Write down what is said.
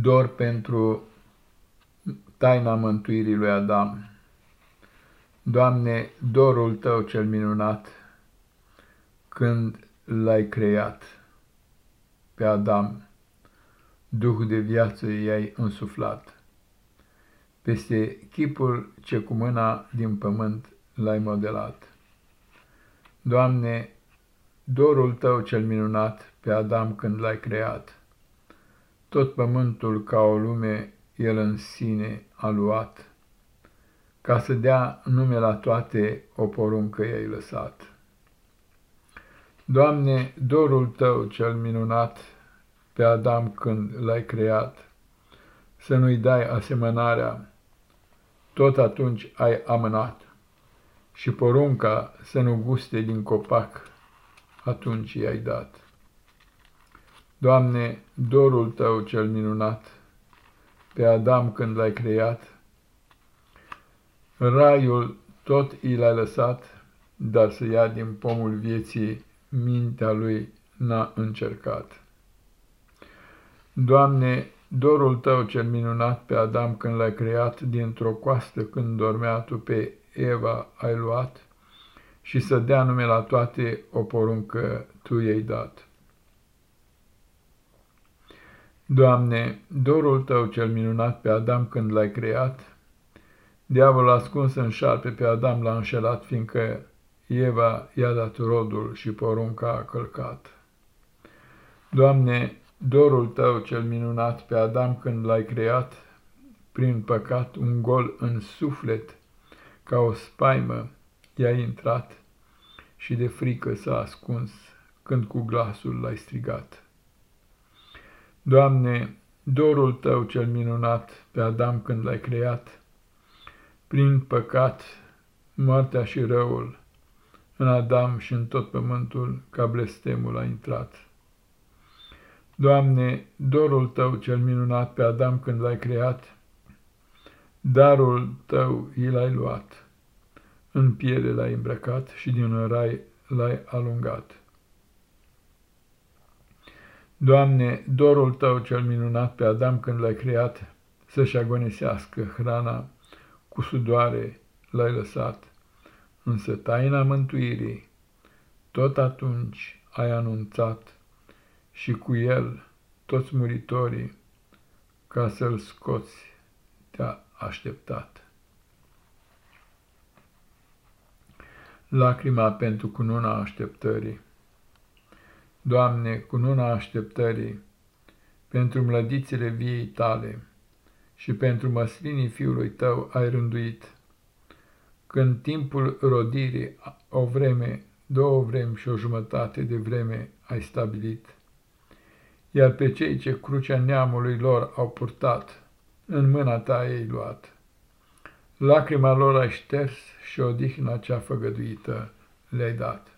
Dor pentru taina mântuirii lui Adam. Doamne, dorul Tău cel minunat, când l-ai creat pe Adam, Duh de viață i-ai însuflat. Peste chipul ce cu mâna din pământ l-ai modelat. Doamne, dorul Tău cel minunat pe Adam când l-ai creat, tot pământul ca o lume el în sine a luat, ca să dea nume la toate o poruncă i-ai lăsat. Doamne, dorul Tău cel minunat pe Adam când l-ai creat, să nu-i dai asemănarea, tot atunci ai amânat, și porunca să nu guste din copac, atunci i-ai dat. Doamne, dorul Tău cel minunat, pe Adam când l-ai creat, raiul tot i l-ai lăsat, dar să ia din pomul vieții mintea lui n-a încercat. Doamne, dorul Tău cel minunat pe Adam când l-ai creat, dintr-o coastă când dormea Tu pe Eva ai luat, și să dea nume la toate o poruncă Tu i-ai dat. Doamne, dorul Tău cel minunat pe Adam când l-ai creat, diavolul ascuns în șarpe pe Adam l-a înșelat, fiindcă Eva i-a dat rodul și porunca a călcat. Doamne, dorul Tău cel minunat pe Adam când l-ai creat, prin păcat un gol în suflet, ca o spaimă i-a intrat și de frică s-a ascuns când cu glasul l-ai strigat. Doamne, dorul Tău cel minunat pe Adam când l-ai creat, prin păcat, moartea și răul, în Adam și în tot pământul ca blestemul a intrat. Doamne, dorul Tău cel minunat pe Adam când l-ai creat, darul Tău i l-ai luat, în piele l-ai îmbrăcat și din rai l-ai alungat. Doamne, dorul Tău cel minunat pe Adam când l-ai creat, să-și agonisească hrana, cu sudoare l-ai lăsat, însă taina mântuirii tot atunci ai anunțat și cu el toți muritorii, ca să-l scoți, te-a așteptat. Lacrima pentru cununa așteptării Doamne, cu nuna așteptării, pentru mlădițele viei tale și pentru măslinii fiului tău ai rânduit, când timpul rodirii o vreme, două vremi și o jumătate de vreme ai stabilit, iar pe cei ce crucea neamului lor au purtat, în mâna ta ei luat. Lacrima lor ai șters și odihna cea făgăduită le-ai dat.